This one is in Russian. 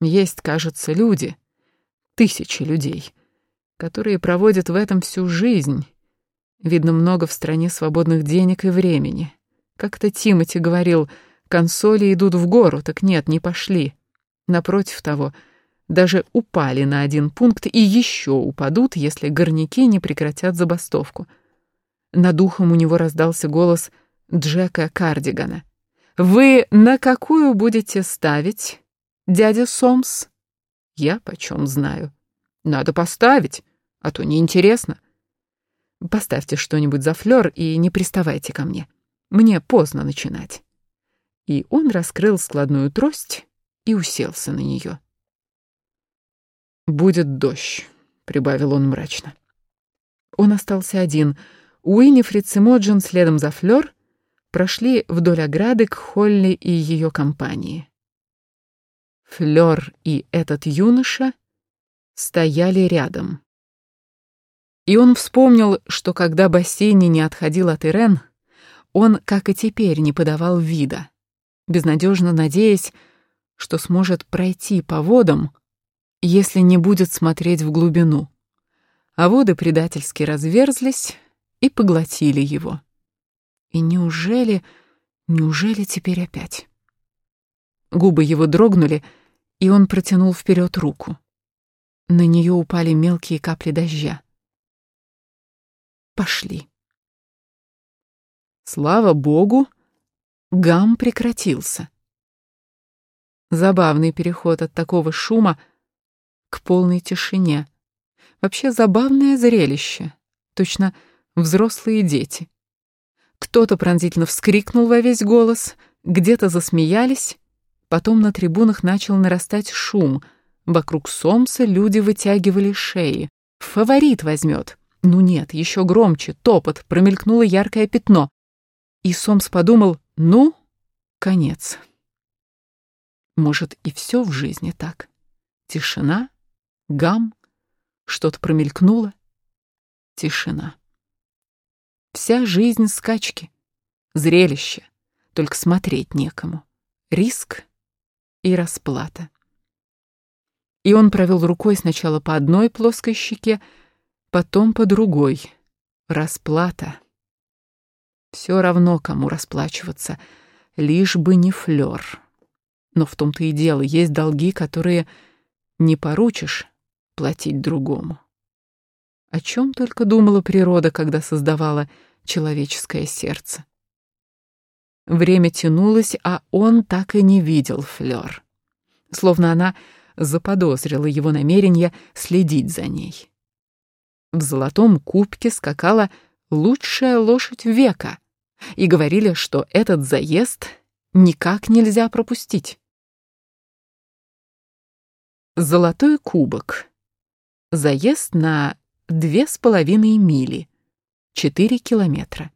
Есть, кажется, люди, тысячи людей, которые проводят в этом всю жизнь. Видно, много в стране свободных денег и времени. Как-то Тимати говорил, консоли идут в гору, так нет, не пошли. Напротив того, даже упали на один пункт и еще упадут, если горняки не прекратят забастовку. Над ухом у него раздался голос Джека Кардигана. «Вы на какую будете ставить, дядя Сомс?» «Я почем знаю». «Надо поставить, а то неинтересно». «Поставьте что-нибудь за флёр и не приставайте ко мне. Мне поздно начинать». И он раскрыл складную трость и уселся на нее. «Будет дождь», — прибавил он мрачно. Он остался один. Уинифрид и Моджин следом за Флёр прошли вдоль ограды к Холли и ее компании. Флёр и этот юноша стояли рядом. И он вспомнил, что когда Бассейни не отходил от Ирен, он, как и теперь, не подавал вида, безнадежно надеясь, что сможет пройти по водам, если не будет смотреть в глубину. А воды предательски разверзлись и поглотили его. И неужели, неужели теперь опять? Губы его дрогнули, и он протянул вперед руку. На нее упали мелкие капли дождя. Пошли. Слава богу, гам прекратился. Забавный переход от такого шума к полной тишине. Вообще забавное зрелище. Точно взрослые дети. Кто-то пронзительно вскрикнул во весь голос, где-то засмеялись, потом на трибунах начал нарастать шум. Вокруг Сомса люди вытягивали шеи. «Фаворит возьмет!» Ну нет, еще громче, топот, промелькнуло яркое пятно. И Сомс подумал, ну, конец. Может, и все в жизни так. Тишина, гам, что-то промелькнуло. Тишина. Вся жизнь скачки, зрелище, только смотреть некому. Риск и расплата. И он провел рукой сначала по одной плоской щеке, потом по другой. Расплата. Все равно, кому расплачиваться, лишь бы не флёр. Но в том-то и дело, есть долги, которые не поручишь платить другому. О чем только думала природа, когда создавала человеческое сердце. Время тянулось, а он так и не видел Флёр. Словно она заподозрила его намерение следить за ней. В золотом кубке скакала лучшая лошадь века, и говорили, что этот заезд никак нельзя пропустить. Золотой кубок. Заезд на две с половиной мили, четыре километра.